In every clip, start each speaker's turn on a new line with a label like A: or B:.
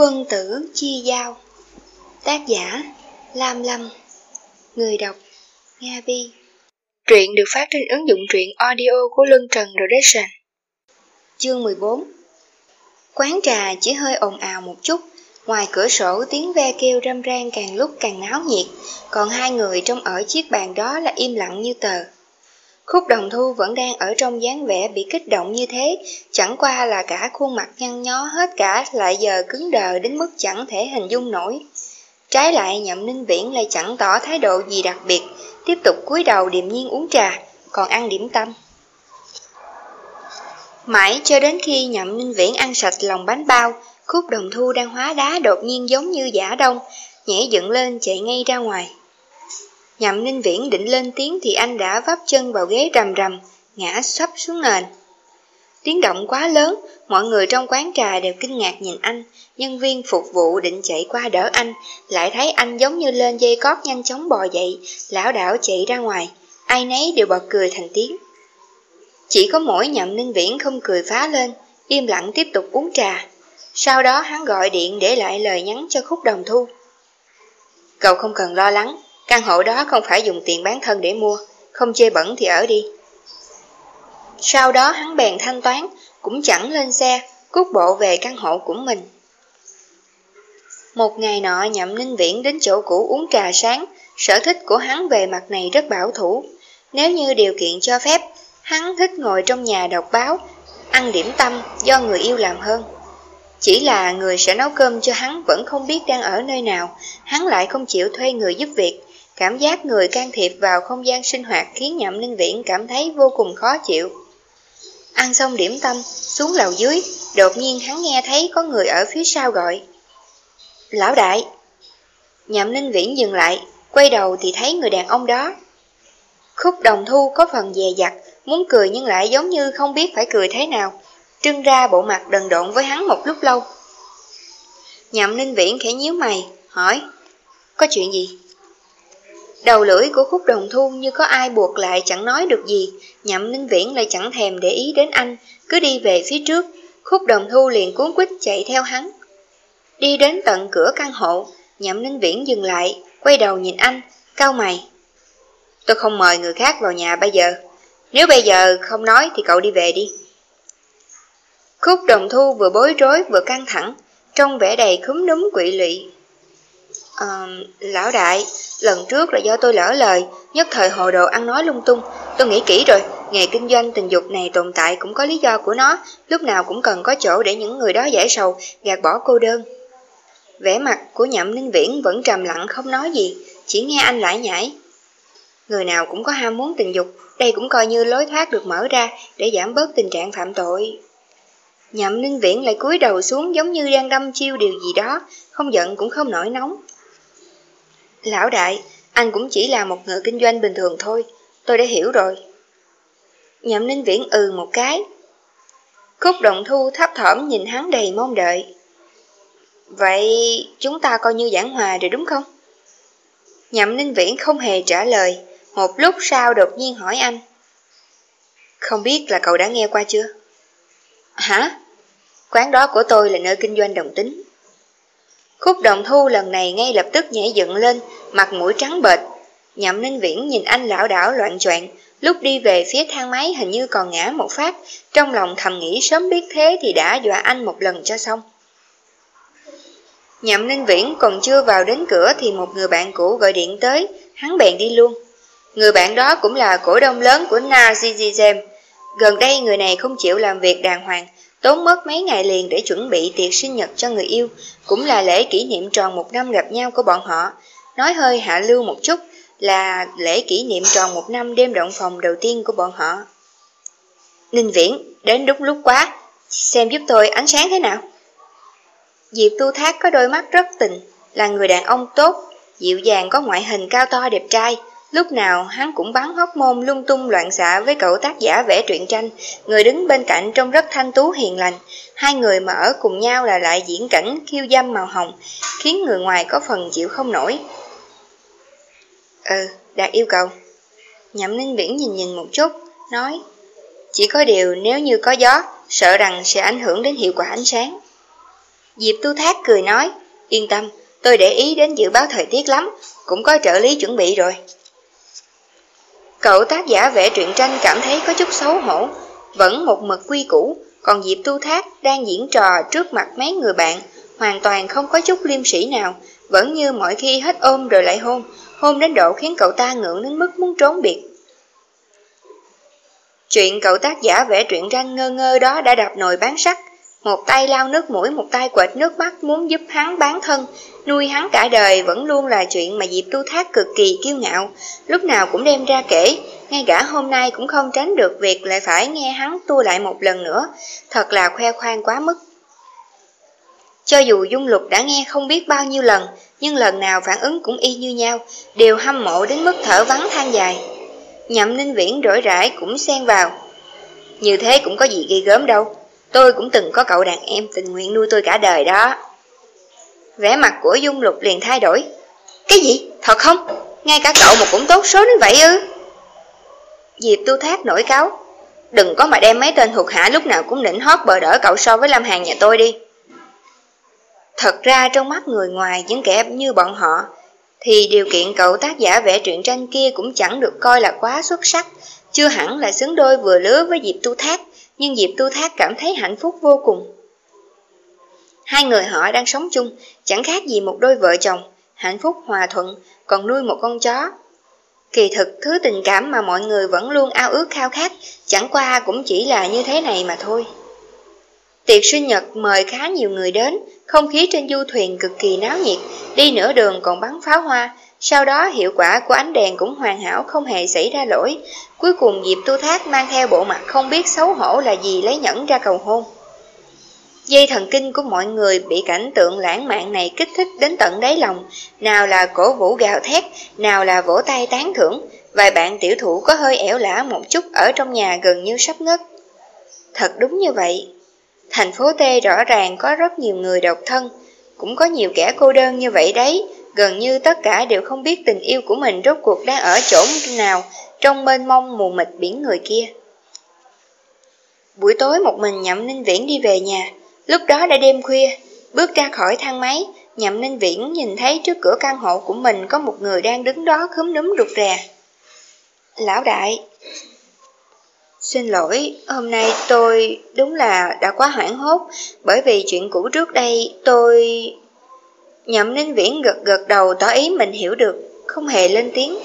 A: Quân tử chi giao. Tác giả Lam Lâm. Người đọc Nga Vi Truyện được phát trên ứng dụng truyện audio của Luân Trần Production. Chương 14 Quán trà chỉ hơi ồn ào một chút. Ngoài cửa sổ tiếng ve kêu râm ran càng lúc càng náo nhiệt. Còn hai người trong ở chiếc bàn đó là im lặng như tờ Khúc đồng thu vẫn đang ở trong dáng vẻ bị kích động như thế, chẳng qua là cả khuôn mặt nhăn nhó hết cả lại giờ cứng đờ đến mức chẳng thể hình dung nổi. Trái lại nhậm ninh viễn lại chẳng tỏ thái độ gì đặc biệt, tiếp tục cúi đầu điềm nhiên uống trà, còn ăn điểm tâm. Mãi cho đến khi nhậm ninh viễn ăn sạch lòng bánh bao, khúc đồng thu đang hóa đá đột nhiên giống như giả đông, nhảy dựng lên chạy ngay ra ngoài. Nhậm Ninh Viễn định lên tiếng thì anh đã vấp chân vào ghế rầm rầm, ngã sắp xuống nền. Tiếng động quá lớn, mọi người trong quán trà đều kinh ngạc nhìn anh, nhân viên phục vụ định chạy qua đỡ anh, lại thấy anh giống như lên dây cót nhanh chóng bò dậy, lão đảo chạy ra ngoài, ai nấy đều bật cười thành tiếng. Chỉ có mỗi nhậm ninh viễn không cười phá lên, im lặng tiếp tục uống trà. Sau đó hắn gọi điện để lại lời nhắn cho khúc đồng thu. Cậu không cần lo lắng, Căn hộ đó không phải dùng tiền bán thân để mua, không chê bẩn thì ở đi. Sau đó hắn bèn thanh toán, cũng chẳng lên xe, cút bộ về căn hộ của mình. Một ngày nọ nhậm ninh viễn đến chỗ cũ uống trà sáng, sở thích của hắn về mặt này rất bảo thủ. Nếu như điều kiện cho phép, hắn thích ngồi trong nhà đọc báo, ăn điểm tâm do người yêu làm hơn. Chỉ là người sẽ nấu cơm cho hắn vẫn không biết đang ở nơi nào, hắn lại không chịu thuê người giúp việc, Cảm giác người can thiệp vào không gian sinh hoạt khiến Nhậm Ninh Viễn cảm thấy vô cùng khó chịu. Ăn xong điểm tâm, xuống lầu dưới, đột nhiên hắn nghe thấy có người ở phía sau gọi. Lão đại! Nhậm Ninh Viễn dừng lại, quay đầu thì thấy người đàn ông đó. Khúc đồng thu có phần dè dặt, muốn cười nhưng lại giống như không biết phải cười thế nào, trưng ra bộ mặt đần độn với hắn một lúc lâu. Nhậm Ninh Viễn khẽ nhíu mày, hỏi, có chuyện gì? Đầu lưỡi của khúc đồng thu như có ai buộc lại chẳng nói được gì, nhậm ninh viễn lại chẳng thèm để ý đến anh, cứ đi về phía trước, khúc đồng thu liền cuốn quýt chạy theo hắn. Đi đến tận cửa căn hộ, nhậm ninh viễn dừng lại, quay đầu nhìn anh, cau mày. Tôi không mời người khác vào nhà bây giờ, nếu bây giờ không nói thì cậu đi về đi. Khúc đồng thu vừa bối rối vừa căng thẳng, trong vẻ đầy khúm núm quỵ lụy. Um, lão đại, Lần trước là do tôi lỡ lời, nhất thời hồ đồ ăn nói lung tung. Tôi nghĩ kỹ rồi, nghề kinh doanh tình dục này tồn tại cũng có lý do của nó, lúc nào cũng cần có chỗ để những người đó giải sầu, gạt bỏ cô đơn. Vẻ mặt của nhậm ninh viễn vẫn trầm lặng không nói gì, chỉ nghe anh lại nhảy. Người nào cũng có ham muốn tình dục, đây cũng coi như lối thoát được mở ra để giảm bớt tình trạng phạm tội. Nhậm ninh viễn lại cúi đầu xuống giống như đang đâm chiêu điều gì đó, không giận cũng không nổi nóng. Lão đại, anh cũng chỉ là một người kinh doanh bình thường thôi, tôi đã hiểu rồi. Nhậm ninh viễn ừ một cái. Khúc động thu thấp thỏm nhìn hắn đầy mong đợi. Vậy chúng ta coi như giảng hòa rồi đúng không? Nhậm ninh viễn không hề trả lời, một lúc sau đột nhiên hỏi anh. Không biết là cậu đã nghe qua chưa? Hả? Quán đó của tôi là nơi kinh doanh đồng tính. Khúc đồng thu lần này ngay lập tức nhảy dựng lên, mặt mũi trắng bệch. Nhậm ninh viễn nhìn anh lão đảo loạn choạng lúc đi về phía thang máy hình như còn ngã một phát, trong lòng thầm nghĩ sớm biết thế thì đã dọa anh một lần cho xong. Nhậm ninh viễn còn chưa vào đến cửa thì một người bạn cũ gọi điện tới, hắn bèn đi luôn. Người bạn đó cũng là cổ đông lớn của Narcissism. Gần đây người này không chịu làm việc đàng hoàng, Tốn mất mấy ngày liền để chuẩn bị tiệc sinh nhật cho người yêu, cũng là lễ kỷ niệm tròn một năm gặp nhau của bọn họ. Nói hơi hạ lưu một chút là lễ kỷ niệm tròn một năm đêm động phòng đầu tiên của bọn họ. Ninh Viễn, đến đúng lúc quá, xem giúp tôi ánh sáng thế nào. Diệp Tu Thác có đôi mắt rất tình, là người đàn ông tốt, dịu dàng có ngoại hình cao to đẹp trai, Lúc nào hắn cũng bắn hóc môn lung tung loạn xạ với cậu tác giả vẽ truyện tranh, người đứng bên cạnh trông rất thanh tú hiền lành. Hai người mà ở cùng nhau là lại diễn cảnh khiêu dâm màu hồng, khiến người ngoài có phần chịu không nổi. Ừ, đạt yêu cầu. Nhậm Ninh Viễn nhìn nhìn một chút, nói Chỉ có điều nếu như có gió, sợ rằng sẽ ảnh hưởng đến hiệu quả ánh sáng. Diệp Tu Thác cười nói, yên tâm, tôi để ý đến dự báo thời tiết lắm, cũng có trợ lý chuẩn bị rồi. Cậu tác giả vẽ truyện tranh cảm thấy có chút xấu hổ, vẫn một mực quy củ, còn Diệp Tu Thác đang diễn trò trước mặt mấy người bạn, hoàn toàn không có chút liêm sĩ nào, vẫn như mọi khi hết ôm rồi lại hôn, hôn đến độ khiến cậu ta ngượng đến mức muốn trốn biệt. Chuyện cậu tác giả vẽ truyện tranh ngơ ngơ đó đã đập nồi bán sắt, một tay lao nước mũi, một tay quệt nước mắt muốn giúp hắn bán thân, nuôi hắn cả đời vẫn luôn là chuyện mà Diệp Tu Thác cực kỳ kiêu ngạo, lúc nào cũng đem ra kể, ngay cả hôm nay cũng không tránh được việc lại phải nghe hắn tua lại một lần nữa, thật là khoe khoang quá mức. Cho dù Dung Lục đã nghe không biết bao nhiêu lần, nhưng lần nào phản ứng cũng y như nhau, đều hâm mộ đến mức thở vắng than dài. Nhậm Ninh Viễn rỗi rãi cũng xen vào. Như thế cũng có gì ghi gớm đâu, tôi cũng từng có cậu đàn em tình nguyện nuôi tôi cả đời đó. Vẻ mặt của Dung Lục liền thay đổi. Cái gì? Thật không? Ngay cả cậu mà cũng tốt số đến vậy ư? Diệp Tu Thác nổi cáo. Đừng có mà đem mấy tên thuộc hạ lúc nào cũng nịnh hót bờ đỡ cậu so với Lâm Hàng nhà tôi đi. Thật ra trong mắt người ngoài những kẻ như bọn họ, thì điều kiện cậu tác giả vẽ truyện tranh kia cũng chẳng được coi là quá xuất sắc, chưa hẳn là xứng đôi vừa lứa với Diệp Tu Thác, nhưng Diệp Tu Thác cảm thấy hạnh phúc vô cùng. Hai người họ đang sống chung, chẳng khác gì một đôi vợ chồng, hạnh phúc hòa thuận, còn nuôi một con chó. Kỳ thực thứ tình cảm mà mọi người vẫn luôn ao ước khao khát, chẳng qua cũng chỉ là như thế này mà thôi. Tiệc sinh nhật mời khá nhiều người đến, không khí trên du thuyền cực kỳ náo nhiệt, đi nửa đường còn bắn pháo hoa, sau đó hiệu quả của ánh đèn cũng hoàn hảo không hề xảy ra lỗi. Cuối cùng Diệp Tu Thác mang theo bộ mặt không biết xấu hổ là gì lấy nhẫn ra cầu hôn. Dây thần kinh của mọi người bị cảnh tượng lãng mạn này kích thích đến tận đáy lòng, nào là cổ vũ gào thét, nào là vỗ tay tán thưởng, vài bạn tiểu thủ có hơi ẻo lả một chút ở trong nhà gần như sắp ngất. Thật đúng như vậy, thành phố T rõ ràng có rất nhiều người độc thân, cũng có nhiều kẻ cô đơn như vậy đấy, gần như tất cả đều không biết tình yêu của mình rốt cuộc đang ở chỗ nào trong mênh mông mù mịt biển người kia. Buổi tối một mình nhậm ninh viễn đi về nhà, Lúc đó đã đêm khuya, bước ra khỏi thang máy, nhậm ninh viễn nhìn thấy trước cửa căn hộ của mình có một người đang đứng đó khúm núm rụt rè. Lão đại, xin lỗi, hôm nay tôi đúng là đã quá hoảng hốt, bởi vì chuyện cũ trước đây tôi... Nhậm ninh viễn gật gật đầu tỏ ý mình hiểu được, không hề lên tiếng.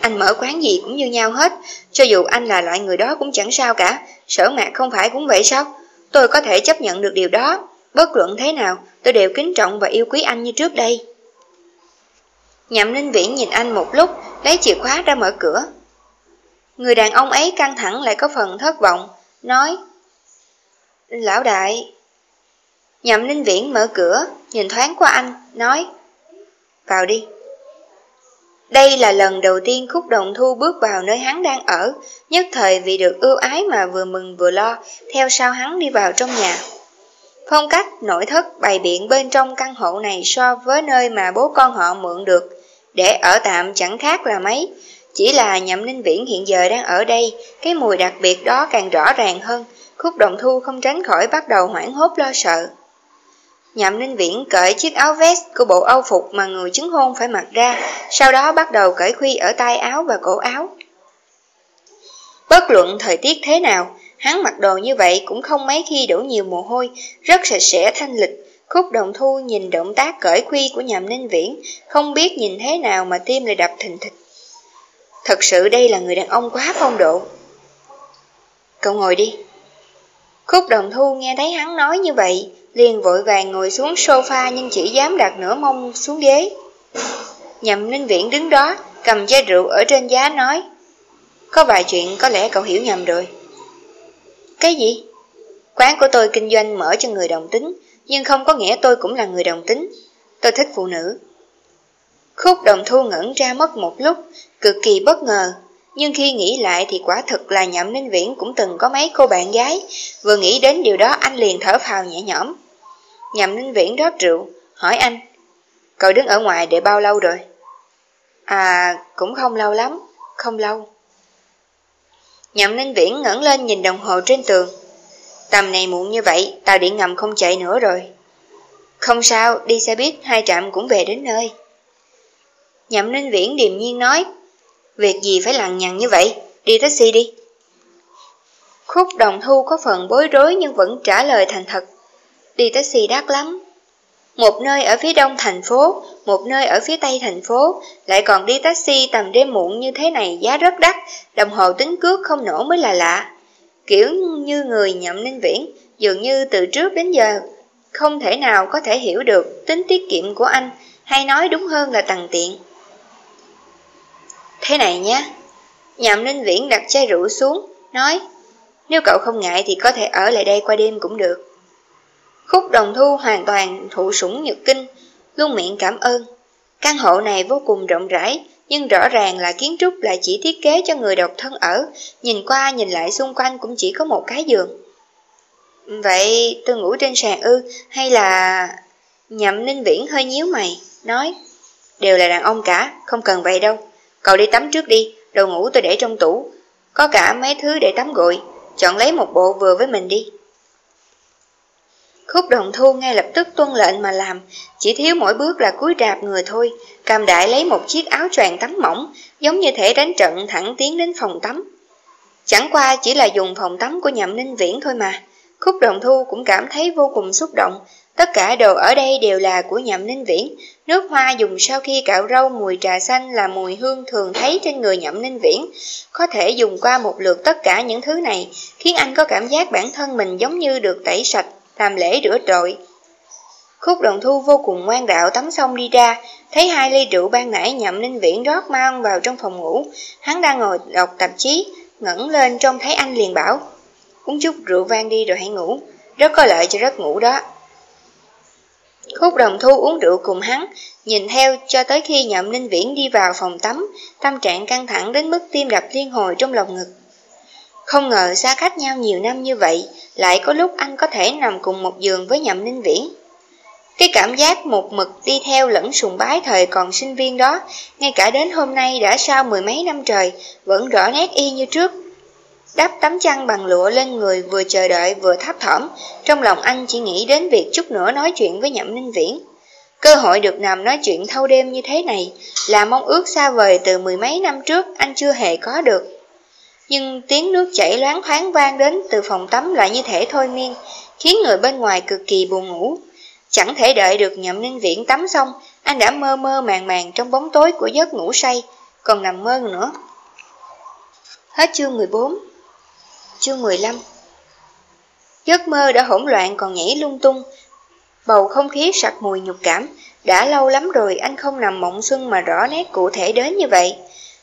A: Anh mở quán gì cũng như nhau hết, cho dù anh là loại người đó cũng chẳng sao cả, sở mạc không phải cũng vậy sao? Tôi có thể chấp nhận được điều đó, bất luận thế nào, tôi đều kính trọng và yêu quý anh như trước đây. Nhậm Ninh Viễn nhìn anh một lúc, lấy chìa khóa ra mở cửa. Người đàn ông ấy căng thẳng lại có phần thất vọng, nói Lão đại Nhậm Ninh Viễn mở cửa, nhìn thoáng qua anh, nói Vào đi. Đây là lần đầu tiên Khúc Đồng Thu bước vào nơi hắn đang ở, nhất thời vì được ưu ái mà vừa mừng vừa lo, theo sau hắn đi vào trong nhà. Phong cách nội thất bày biện bên trong căn hộ này so với nơi mà bố con họ mượn được, để ở tạm chẳng khác là mấy. Chỉ là nhậm ninh viễn hiện giờ đang ở đây, cái mùi đặc biệt đó càng rõ ràng hơn, khúc đồng thu không tránh khỏi bắt đầu hoảng hốt lo sợ. Nhậm Ninh Viễn cởi chiếc áo vest của bộ âu phục mà người chứng hôn phải mặc ra, sau đó bắt đầu cởi khuy ở tay áo và cổ áo. Bất luận thời tiết thế nào, hắn mặc đồ như vậy cũng không mấy khi đổ nhiều mồ hôi, rất sạch sẽ thanh lịch. Khúc đồng thu nhìn động tác cởi khuy của nhậm ninh viễn, không biết nhìn thế nào mà tim lại đập thình thịch. Thật sự đây là người đàn ông quá phong độ. Cậu ngồi đi. Khúc đồng thu nghe thấy hắn nói như vậy, liền vội vàng ngồi xuống sofa nhưng chỉ dám đặt nửa mông xuống ghế. Nhậm Ninh Viễn đứng đó, cầm chai rượu ở trên giá nói, có vài chuyện có lẽ cậu hiểu nhầm rồi. Cái gì? Quán của tôi kinh doanh mở cho người đồng tính, nhưng không có nghĩa tôi cũng là người đồng tính. Tôi thích phụ nữ. Khúc đồng thu ngẩn ra mất một lúc, cực kỳ bất ngờ. Nhưng khi nghĩ lại thì quả thực là nhậm ninh viễn cũng từng có mấy cô bạn gái. Vừa nghĩ đến điều đó anh liền thở phào nhẹ nhõm. Nhậm Ninh Viễn rót rượu, hỏi anh, cậu đứng ở ngoài để bao lâu rồi? À, cũng không lâu lắm, không lâu. Nhậm Ninh Viễn ngẩng lên nhìn đồng hồ trên tường. Tầm này muộn như vậy, tàu điện ngầm không chạy nữa rồi. Không sao, đi xe buýt hai trạm cũng về đến nơi. Nhậm Ninh Viễn điềm nhiên nói, việc gì phải lằng nhằng như vậy, đi taxi đi. Khúc đồng thu có phần bối rối nhưng vẫn trả lời thành thật. Đi taxi đắt lắm. Một nơi ở phía đông thành phố, một nơi ở phía tây thành phố, lại còn đi taxi tầm đêm muộn như thế này giá rất đắt, đồng hồ tính cước không nổ mới là lạ. Kiểu như người nhậm ninh viễn, dường như từ trước đến giờ, không thể nào có thể hiểu được tính tiết kiệm của anh, hay nói đúng hơn là tầng tiện. Thế này nhé, nhậm ninh viễn đặt chai rượu xuống, nói, nếu cậu không ngại thì có thể ở lại đây qua đêm cũng được. Khúc đồng thu hoàn toàn thụ sủng nhược kinh, luôn miệng cảm ơn. Căn hộ này vô cùng rộng rãi, nhưng rõ ràng là kiến trúc lại chỉ thiết kế cho người độc thân ở, nhìn qua nhìn lại xung quanh cũng chỉ có một cái giường. Vậy tôi ngủ trên sàn ư, hay là... Nhậm Ninh Viễn hơi nhíu mày, nói Đều là đàn ông cả, không cần vậy đâu. Cậu đi tắm trước đi, đồ ngủ tôi để trong tủ. Có cả mấy thứ để tắm gội, chọn lấy một bộ vừa với mình đi. Khúc đồng thu ngay lập tức tuân lệnh mà làm, chỉ thiếu mỗi bước là cúi rạp người thôi, cầm đại lấy một chiếc áo choàng tắm mỏng, giống như thể đánh trận thẳng tiến đến phòng tắm. Chẳng qua chỉ là dùng phòng tắm của nhậm ninh viễn thôi mà, khúc đồng thu cũng cảm thấy vô cùng xúc động, tất cả đồ ở đây đều là của nhậm ninh viễn, nước hoa dùng sau khi cạo râu mùi trà xanh là mùi hương thường thấy trên người nhậm ninh viễn, có thể dùng qua một lượt tất cả những thứ này, khiến anh có cảm giác bản thân mình giống như được tẩy sạch làm lễ rửa trội. Khúc đồng thu vô cùng ngoan đạo tắm xong đi ra, thấy hai ly rượu ban nãy nhậm ninh viễn rót mang vào trong phòng ngủ. Hắn đang ngồi đọc tạp chí, ngẩng lên trông thấy anh liền bảo, uống chút rượu vang đi rồi hãy ngủ, rất có lợi cho giấc ngủ đó. Khúc đồng thu uống rượu cùng hắn, nhìn theo cho tới khi nhậm ninh viễn đi vào phòng tắm, tâm trạng căng thẳng đến mức tim đập liên hồi trong lòng ngực. Không ngờ xa cách nhau nhiều năm như vậy, lại có lúc anh có thể nằm cùng một giường với Nhậm Ninh Viễn. Cái cảm giác một mực đi theo lẫn sùng bái thời còn sinh viên đó, ngay cả đến hôm nay đã sau mười mấy năm trời, vẫn rõ nét y như trước. Đắp tấm chăn bằng lụa lên người vừa chờ đợi vừa thấp thỏm, trong lòng anh chỉ nghĩ đến việc chút nữa nói chuyện với Nhậm Ninh Viễn. Cơ hội được nằm nói chuyện thâu đêm như thế này là mong ước xa vời từ mười mấy năm trước anh chưa hề có được nhưng tiếng nước chảy loáng thoáng vang đến từ phòng tắm lại như thể thôi miên, khiến người bên ngoài cực kỳ buồn ngủ. Chẳng thể đợi được nhậm ninh viễn tắm xong, anh đã mơ mơ màng màng trong bóng tối của giấc ngủ say, còn nằm mơ nữa. Hết chương 14 Chương 15 Giấc mơ đã hỗn loạn còn nhảy lung tung, bầu không khí sặc mùi nhục cảm, đã lâu lắm rồi anh không nằm mộng xuân mà rõ nét cụ thể đến như vậy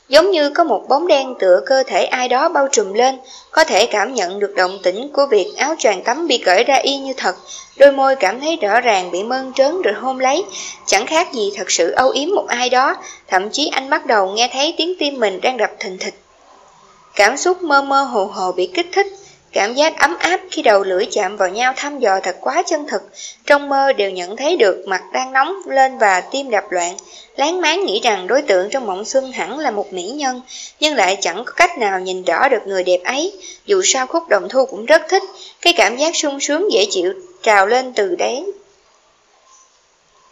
A: giống như có một bóng đen tựa cơ thể ai đó bao trùm lên, có thể cảm nhận được động tĩnh của việc áo choàng tắm bị cởi ra y như thật, đôi môi cảm thấy rõ ràng bị mơn trớn rồi hôn lấy, chẳng khác gì thật sự âu yếm một ai đó, thậm chí anh bắt đầu nghe thấy tiếng tim mình đang đập thình thịch. Cảm xúc mơ mơ hồ hồ bị kích thích, Cảm giác ấm áp khi đầu lưỡi chạm vào nhau thăm dò thật quá chân thực, trong mơ đều nhận thấy được mặt đang nóng lên và tim đập loạn. Láng máng nghĩ rằng đối tượng trong mộng xuân hẳn là một mỹ nhân, nhưng lại chẳng có cách nào nhìn rõ được người đẹp ấy. Dù sao khúc đồng thu cũng rất thích, cái cảm giác sung sướng dễ chịu trào lên từ đấy.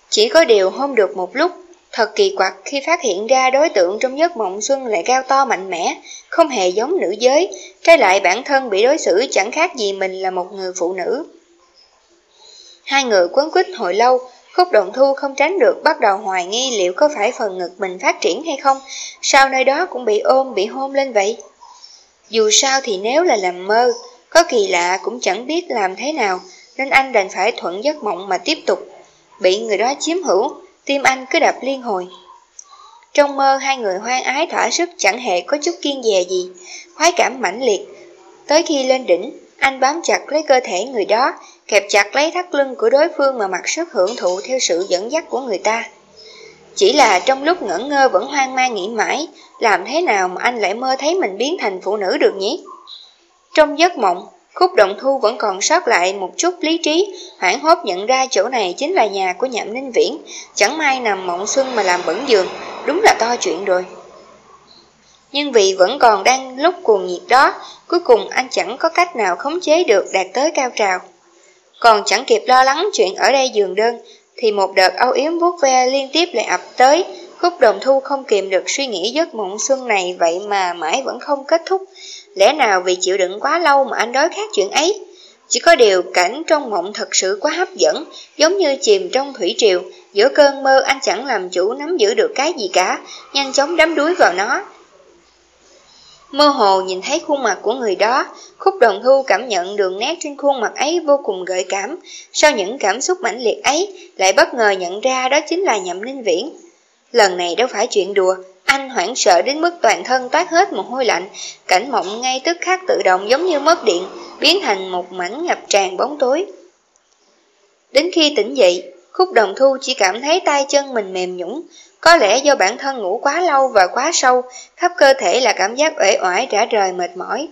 A: Chỉ có điều hôm được một lúc, Thật kỳ quặc khi phát hiện ra đối tượng trong giấc mộng xuân lại cao to mạnh mẽ, không hề giống nữ giới, trái lại bản thân bị đối xử chẳng khác gì mình là một người phụ nữ. Hai người quấn quýt hồi lâu, khúc động thu không tránh được bắt đầu hoài nghi liệu có phải phần ngực mình phát triển hay không, sao nơi đó cũng bị ôm bị hôn lên vậy. Dù sao thì nếu là làm mơ, có kỳ lạ cũng chẳng biết làm thế nào, nên anh đành phải thuận giấc mộng mà tiếp tục. Bị người đó chiếm hữu, tim anh cứ đập liên hồi. Trong mơ hai người hoang ái thỏa sức chẳng hề có chút kiên dè gì, khoái cảm mãnh liệt. Tới khi lên đỉnh, anh bám chặt lấy cơ thể người đó, kẹp chặt lấy thắt lưng của đối phương mà mặc sức hưởng thụ theo sự dẫn dắt của người ta. Chỉ là trong lúc ngẩn ngơ vẫn hoang mang nghĩ mãi, làm thế nào mà anh lại mơ thấy mình biến thành phụ nữ được nhỉ? Trong giấc mộng, Khúc động thu vẫn còn sót lại một chút lý trí, hoảng hốt nhận ra chỗ này chính là nhà của nhậm ninh viễn, chẳng may nằm mộng xuân mà làm bẩn giường, đúng là to chuyện rồi. Nhưng vì vẫn còn đang lúc cuồng nhiệt đó, cuối cùng anh chẳng có cách nào khống chế được đạt tới cao trào. Còn chẳng kịp lo lắng chuyện ở đây giường đơn, thì một đợt âu yếm vuốt ve liên tiếp lại ập tới, khúc đồng thu không kìm được suy nghĩ giấc mộng xuân này vậy mà mãi vẫn không kết thúc. Lẽ nào vì chịu đựng quá lâu mà anh đói khát chuyện ấy? Chỉ có điều cảnh trong mộng thật sự quá hấp dẫn, giống như chìm trong thủy triều, giữa cơn mơ anh chẳng làm chủ nắm giữ được cái gì cả, nhanh chóng đắm đuối vào nó. Mơ hồ nhìn thấy khuôn mặt của người đó, khúc đồng thu cảm nhận đường nét trên khuôn mặt ấy vô cùng gợi cảm. Sau những cảm xúc mãnh liệt ấy, lại bất ngờ nhận ra đó chính là nhậm ninh viễn. Lần này đâu phải chuyện đùa, anh hoảng sợ đến mức toàn thân toát hết mồ hôi lạnh, cảnh mộng ngay tức khắc tự động giống như mất điện, biến thành một mảnh ngập tràn bóng tối. Đến khi tỉnh dậy, khúc đồng thu chỉ cảm thấy tay chân mình mềm nhũng, có lẽ do bản thân ngủ quá lâu và quá sâu, khắp cơ thể là cảm giác uể oải rã rời mệt mỏi.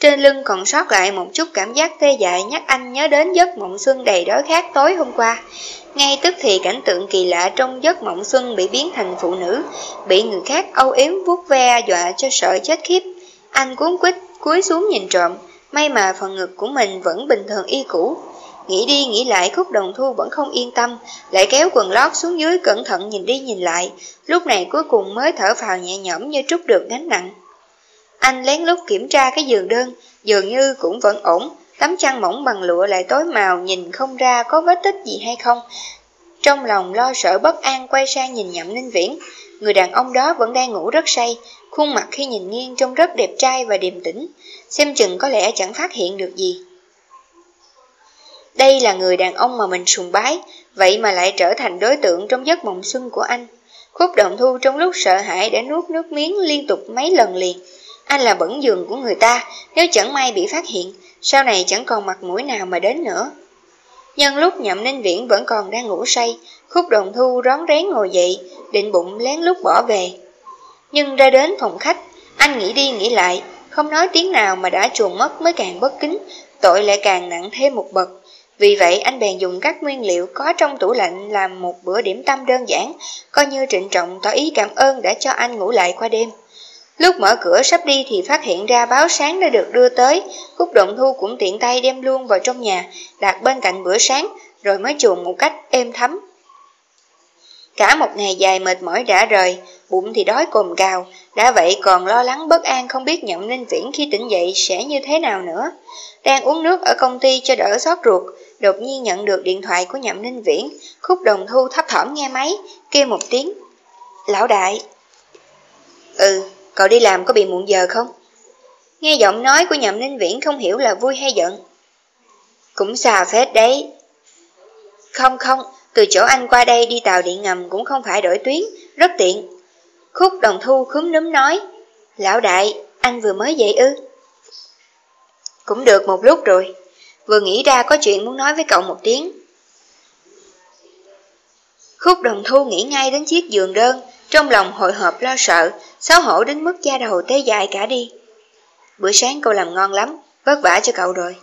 A: Trên lưng còn sót lại một chút cảm giác tê dại nhắc anh nhớ đến giấc mộng xuân đầy đói khát tối hôm qua. Ngay tức thì cảnh tượng kỳ lạ trong giấc mộng xuân bị biến thành phụ nữ, bị người khác âu yếm vuốt ve dọa cho sợ chết khiếp. Anh cuốn quýt cúi xuống nhìn trộm, may mà phần ngực của mình vẫn bình thường y cũ. Nghĩ đi nghĩ lại khúc đồng thu vẫn không yên tâm, lại kéo quần lót xuống dưới cẩn thận nhìn đi nhìn lại, lúc này cuối cùng mới thở phào nhẹ nhõm như trút được gánh nặng. Anh lén lút kiểm tra cái giường đơn, dường như cũng vẫn ổn, tấm chăn mỏng bằng lụa lại tối màu nhìn không ra có vết tích gì hay không. Trong lòng lo sợ bất an quay sang nhìn nhậm ninh viễn, người đàn ông đó vẫn đang ngủ rất say, khuôn mặt khi nhìn nghiêng trông rất đẹp trai và điềm tĩnh, xem chừng có lẽ chẳng phát hiện được gì. Đây là người đàn ông mà mình sùng bái, vậy mà lại trở thành đối tượng trong giấc mộng xuân của anh. Khúc động thu trong lúc sợ hãi đã nuốt nước miếng liên tục mấy lần liền. Anh là bẩn giường của người ta, nếu chẳng may bị phát hiện, sau này chẳng còn mặt mũi nào mà đến nữa. Nhân lúc nhậm ninh viễn vẫn còn đang ngủ say, khúc đồng thu rón rén ngồi dậy, định bụng lén lút bỏ về. Nhưng ra đến phòng khách, anh nghĩ đi nghĩ lại, không nói tiếng nào mà đã chuồn mất mới càng bất kính, tội lại càng nặng thêm một bậc. Vì vậy anh bèn dùng các nguyên liệu có trong tủ lạnh làm một bữa điểm tâm đơn giản, coi như trịnh trọng tỏ ý cảm ơn đã cho anh ngủ lại qua đêm. Lúc mở cửa sắp đi thì phát hiện ra báo sáng đã được đưa tới, Khúc Động Thu cũng tiện tay đem luôn vào trong nhà, đặt bên cạnh bữa sáng, rồi mới chuồng một cách êm thấm. Cả một ngày dài mệt mỏi đã rời, bụng thì đói cồn cào, đã vậy còn lo lắng bất an không biết nhậm ninh viễn khi tỉnh dậy sẽ như thế nào nữa. Đang uống nước ở công ty cho đỡ xót ruột, đột nhiên nhận được điện thoại của nhậm ninh viễn, khúc đồng thu thấp thỏm nghe máy, kêu một tiếng. Lão đại. Ừ, cậu đi làm có bị muộn giờ không? Nghe giọng nói của nhậm ninh viễn không hiểu là vui hay giận. Cũng xà phết đấy. Không không, từ chỗ anh qua đây đi tàu điện ngầm cũng không phải đổi tuyến, rất tiện. Khúc đồng thu khúm núm nói, Lão đại, anh vừa mới dậy ư? Cũng được một lúc rồi, vừa nghĩ ra có chuyện muốn nói với cậu một tiếng. Khúc đồng thu nghĩ ngay đến chiếc giường đơn, trong lòng hội hộp lo sợ, xấu hổ đến mức da đầu tê dại cả đi. Bữa sáng cậu làm ngon lắm, vất vả cho cậu rồi.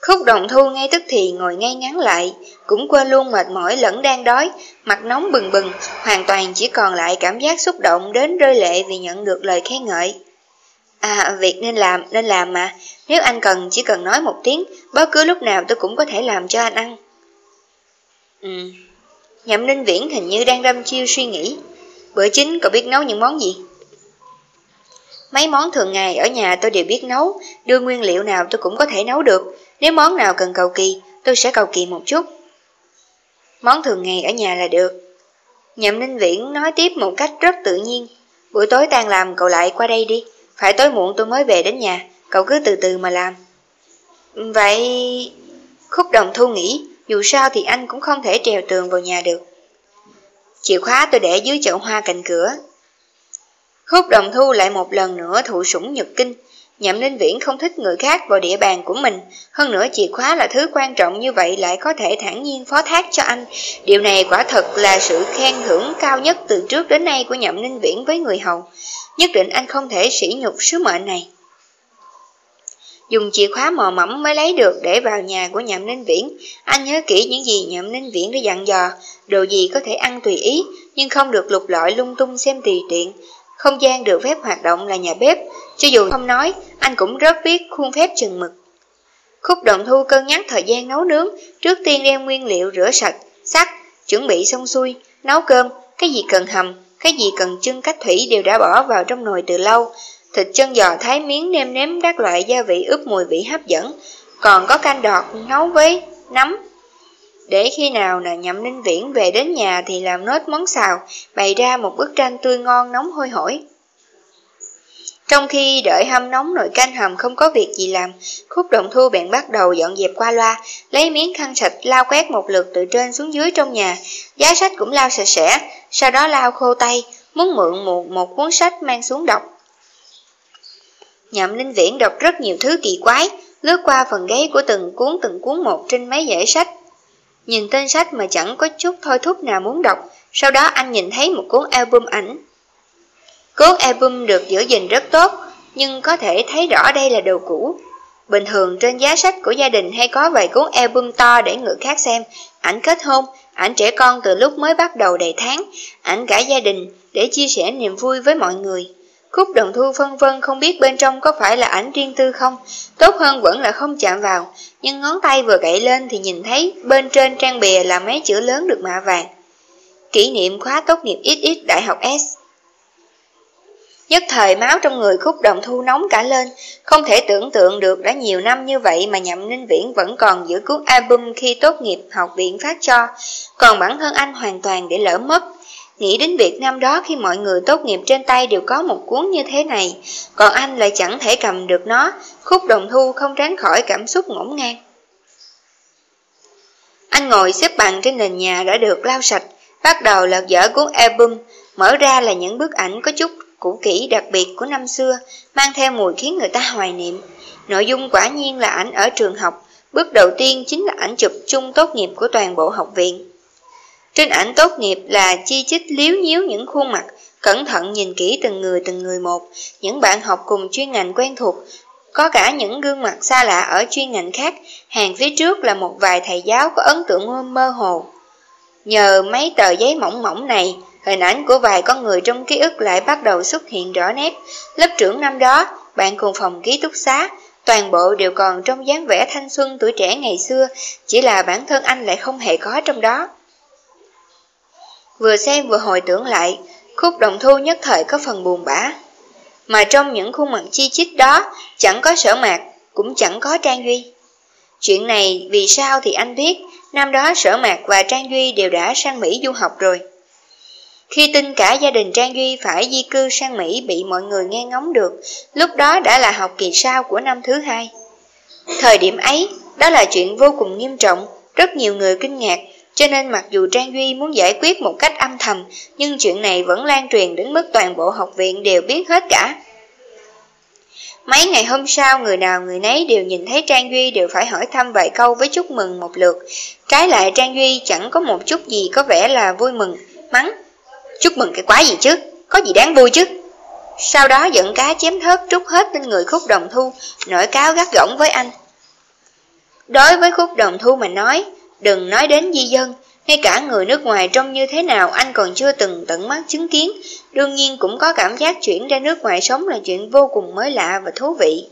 A: Khúc đồng thu ngay tức thì ngồi ngay ngắn lại, cũng quên luôn mệt mỏi lẫn đang đói, mặt nóng bừng bừng, hoàn toàn chỉ còn lại cảm giác xúc động đến rơi lệ vì nhận được lời khen ngợi. À, việc nên làm, nên làm mà, nếu anh cần chỉ cần nói một tiếng, bất cứ lúc nào tôi cũng có thể làm cho anh ăn. Ừ, nhậm ninh viễn hình như đang đâm chiêu suy nghĩ. Bữa chính cậu biết nấu những món gì? Mấy món thường ngày ở nhà tôi đều biết nấu, đưa nguyên liệu nào tôi cũng có thể nấu được, nếu món nào cần cầu kỳ, tôi sẽ cầu kỳ một chút. Món thường ngày ở nhà là được. Nhậm Ninh Viễn nói tiếp một cách rất tự nhiên. Buổi tối tan làm cậu lại qua đây đi. Phải tối muộn tôi mới về đến nhà, cậu cứ từ từ mà làm. Vậy... Khúc đồng thu nghĩ, dù sao thì anh cũng không thể trèo tường vào nhà được. Chìa khóa tôi để dưới chậu hoa cạnh cửa. Khúc đồng thu lại một lần nữa thụ sủng nhật kinh, Nhậm Ninh Viễn không thích người khác vào địa bàn của mình, hơn nữa chìa khóa là thứ quan trọng như vậy lại có thể thản nhiên phó thác cho anh. Điều này quả thật là sự khen thưởng cao nhất từ trước đến nay của Nhậm Ninh Viễn với người hầu. Nhất định anh không thể sỉ nhục sứ mệnh này. Dùng chìa khóa mò mẫm mới lấy được để vào nhà của Nhậm Ninh Viễn. Anh nhớ kỹ những gì Nhậm Ninh Viễn đã dặn dò, đồ gì có thể ăn tùy ý, nhưng không được lục lọi lung tung xem tùy tiện. Không gian được phép hoạt động là nhà bếp, cho dù không nói, anh cũng rất biết khuôn phép chừng mực. Khúc đồng thu cân nhắc thời gian nấu nướng, trước tiên đem nguyên liệu rửa sạch, sắc, chuẩn bị xong xuôi, nấu cơm, cái gì cần hầm, cái gì cần trưng cách thủy đều đã bỏ vào trong nồi từ lâu. Thịt chân giò thái miếng nêm nếm các loại gia vị ướp mùi vị hấp dẫn, còn có canh đọt nấu với nấm. Để khi nào là nhậm ninh viễn về đến nhà thì làm nốt món xào, bày ra một bức tranh tươi ngon nóng hôi hổi. Trong khi đợi hâm nóng nồi canh hầm không có việc gì làm, khúc động thu bèn bắt đầu dọn dẹp qua loa, lấy miếng khăn sạch lau quét một lượt từ trên xuống dưới trong nhà, giá sách cũng lau sạch sẽ, sau đó lau khô tay, muốn mượn một, một cuốn sách mang xuống đọc. Nhậm Linh Viễn đọc rất nhiều thứ kỳ quái, lướt qua phần gáy của từng cuốn từng cuốn một trên mấy dãy sách. Nhìn tên sách mà chẳng có chút thôi thúc nào muốn đọc, sau đó anh nhìn thấy một cuốn album ảnh Cuốn album được giữ gìn rất tốt, nhưng có thể thấy rõ đây là đồ cũ. Bình thường trên giá sách của gia đình hay có vài cuốn album to để người khác xem, ảnh kết hôn, ảnh trẻ con từ lúc mới bắt đầu đầy tháng, ảnh cả gia đình để chia sẻ niềm vui với mọi người. Khúc đồng thu phân vân không biết bên trong có phải là ảnh riêng tư không, tốt hơn vẫn là không chạm vào, nhưng ngón tay vừa gậy lên thì nhìn thấy bên trên trang bìa là mấy chữ lớn được mạ vàng. Kỷ niệm khóa tốt nghiệp XX Đại học S Nhất thời máu trong người khúc đồng thu nóng cả lên, không thể tưởng tượng được đã nhiều năm như vậy mà nhậm ninh viễn vẫn còn giữ cuốn album khi tốt nghiệp học viện phát cho, còn bản thân anh hoàn toàn để lỡ mất. Nghĩ đến việc năm đó khi mọi người tốt nghiệp trên tay đều có một cuốn như thế này, còn anh lại chẳng thể cầm được nó, khúc đồng thu không tránh khỏi cảm xúc ngổn ngang. Anh ngồi xếp bằng trên nền nhà đã được lau sạch, bắt đầu lật dở cuốn album, mở ra là những bức ảnh có chút cũ kỹ đặc biệt của năm xưa, mang theo mùi khiến người ta hoài niệm. Nội dung quả nhiên là ảnh ở trường học, bước đầu tiên chính là ảnh chụp chung tốt nghiệp của toàn bộ học viện. Trên ảnh tốt nghiệp là chi chít liếu nhíu những khuôn mặt, cẩn thận nhìn kỹ từng người từng người một, những bạn học cùng chuyên ngành quen thuộc, có cả những gương mặt xa lạ ở chuyên ngành khác, hàng phía trước là một vài thầy giáo có ấn tượng mơ hồ. Nhờ mấy tờ giấy mỏng mỏng này, Hình ảnh của vài con người trong ký ức lại bắt đầu xuất hiện rõ nét. Lớp trưởng năm đó, bạn cùng phòng ký túc xá, toàn bộ đều còn trong dáng vẻ thanh xuân tuổi trẻ ngày xưa, chỉ là bản thân anh lại không hề có trong đó. Vừa xem vừa hồi tưởng lại, khúc đồng thu nhất thời có phần buồn bã. Mà trong những khuôn mặt chi chít đó, chẳng có sở mạc, cũng chẳng có Trang Duy. Chuyện này vì sao thì anh biết, năm đó sở mạc và Trang Duy đều đã sang Mỹ du học rồi. Khi tin cả gia đình Trang Duy phải di cư sang Mỹ bị mọi người nghe ngóng được, lúc đó đã là học kỳ sau của năm thứ hai. Thời điểm ấy, đó là chuyện vô cùng nghiêm trọng, rất nhiều người kinh ngạc, cho nên mặc dù Trang Duy muốn giải quyết một cách âm thầm, nhưng chuyện này vẫn lan truyền đến mức toàn bộ học viện đều biết hết cả. Mấy ngày hôm sau, người nào người nấy đều nhìn thấy Trang Duy đều phải hỏi thăm vài câu với chúc mừng một lượt. Trái lại Trang Duy chẳng có một chút gì có vẻ là vui mừng, mắng, Chúc mừng cái quái gì chứ, có gì đáng vui chứ. Sau đó giận cá chém thớt trút hết lên người khúc đồng thu, nổi cáo gắt gỏng với anh. Đối với khúc đồng thu mà nói, đừng nói đến di dân, ngay cả người nước ngoài trông như thế nào anh còn chưa từng tận mắt chứng kiến, đương nhiên cũng có cảm giác chuyển ra nước ngoài sống là chuyện vô cùng mới lạ và thú vị.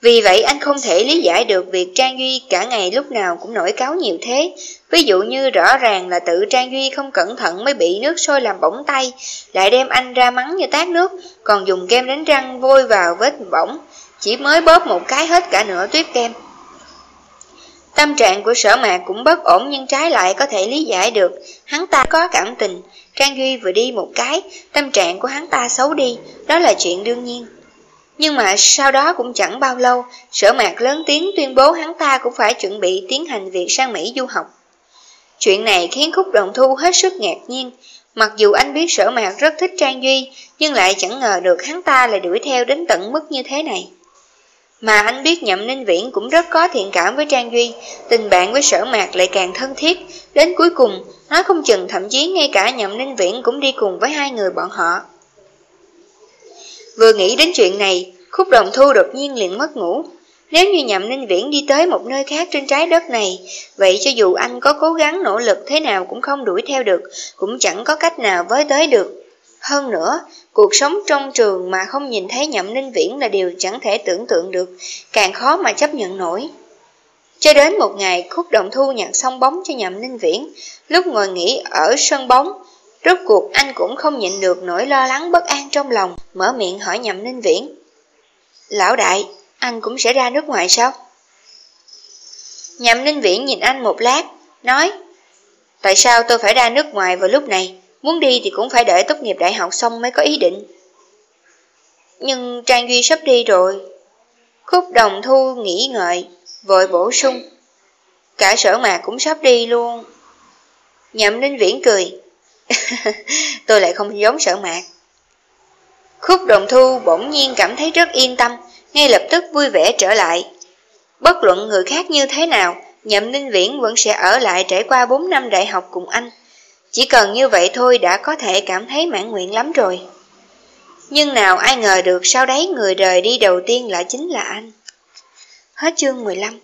A: Vì vậy anh không thể lý giải được việc Trang Duy cả ngày lúc nào cũng nổi cáo nhiều thế. Ví dụ như rõ ràng là tự Trang Duy không cẩn thận mới bị nước sôi làm bỏng tay, lại đem anh ra mắng như tát nước, còn dùng kem đánh răng vôi vào vết bỏng, chỉ mới bóp một cái hết cả nửa tuyết kem. Tâm trạng của sở mạc cũng bất ổn nhưng trái lại có thể lý giải được, hắn ta có cảm tình, Trang Duy vừa đi một cái, tâm trạng của hắn ta xấu đi, đó là chuyện đương nhiên. Nhưng mà sau đó cũng chẳng bao lâu, sở mạc lớn tiếng tuyên bố hắn ta cũng phải chuẩn bị tiến hành việc sang Mỹ du học. Chuyện này khiến khúc đồng thu hết sức ngạc nhiên, mặc dù anh biết sở mạc rất thích Trang Duy, nhưng lại chẳng ngờ được hắn ta lại đuổi theo đến tận mức như thế này. Mà anh biết Nhậm Ninh Viễn cũng rất có thiện cảm với Trang Duy, tình bạn với sở mạc lại càng thân thiết, đến cuối cùng, nó không chừng thậm chí ngay cả Nhậm Ninh Viễn cũng đi cùng với hai người bọn họ. Vừa nghĩ đến chuyện này, khúc đồng thu đột nhiên liền mất ngủ. Nếu như nhậm ninh viễn đi tới một nơi khác trên trái đất này, vậy cho dù anh có cố gắng nỗ lực thế nào cũng không đuổi theo được, cũng chẳng có cách nào với tới được. Hơn nữa, cuộc sống trong trường mà không nhìn thấy nhậm ninh viễn là điều chẳng thể tưởng tượng được, càng khó mà chấp nhận nổi. Cho đến một ngày khúc đồng thu nhặt xong bóng cho nhậm ninh viễn, lúc ngồi nghỉ ở sân bóng, rốt cuộc anh cũng không nhịn được nỗi lo lắng bất an trong lòng, mở miệng hỏi nhậm ninh viễn. Lão đại, anh cũng sẽ ra nước ngoài sao? Nhậm ninh viễn nhìn anh một lát, nói Tại sao tôi phải ra nước ngoài vào lúc này? Muốn đi thì cũng phải đợi tốt nghiệp đại học xong mới có ý định. Nhưng Trang Duy sắp đi rồi. Khúc đồng thu nghĩ ngợi, vội bổ sung. Cả sở mạc cũng sắp đi luôn. Nhậm Ninh Viễn cười. tôi lại không giống sở mạc. Khúc đồng thu bỗng nhiên cảm thấy rất yên tâm, ngay lập tức vui vẻ trở lại. Bất luận người khác như thế nào, Nhậm Ninh Viễn vẫn sẽ ở lại trải qua 4 năm đại học cùng anh. Chỉ cần như vậy thôi đã có thể cảm thấy mãn nguyện lắm rồi. Nhưng nào ai ngờ được sau đấy người rời đi đầu tiên lại chính là anh. Hết chương 15